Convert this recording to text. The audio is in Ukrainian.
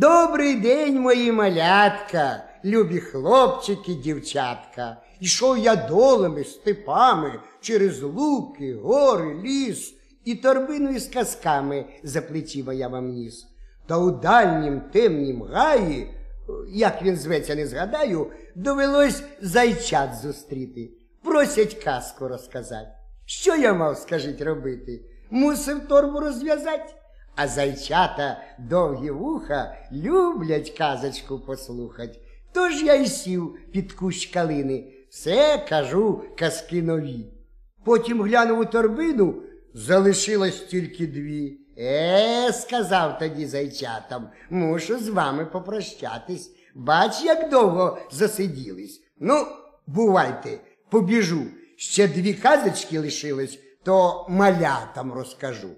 Добрий день, мої малятка, любі хлопчики, дівчатка. Ішов я долами, степами, через луки, гори, ліс, і торбину із казками за плечима я вам ніс. Та у дальнім темнім гаї, як він зветься, не згадаю, довелось зайчат зустріти. Просять казку розказати. Що я мав, скажіть, робити? Мусив торбу розв'язати. А зайчата довгі вуха люблять казочку послухать. Тож я й сів під кущ калини, все кажу казки нові. Потім глянув у торбину, залишилось тільки дві. Е, сказав тоді зайчатам, мушу з вами попрощатись. Бач, як довго засиділись. Ну, бувайте, побіжу. Ще дві казочки лишились, то малятам розкажу.